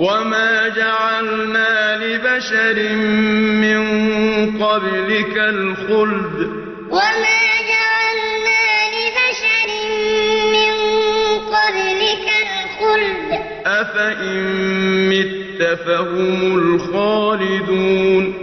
وما جعلنا لبشر من قبلك الخلد وما جعلنا لبشر من قبلك الخلد أفإن مت فهم الخالدون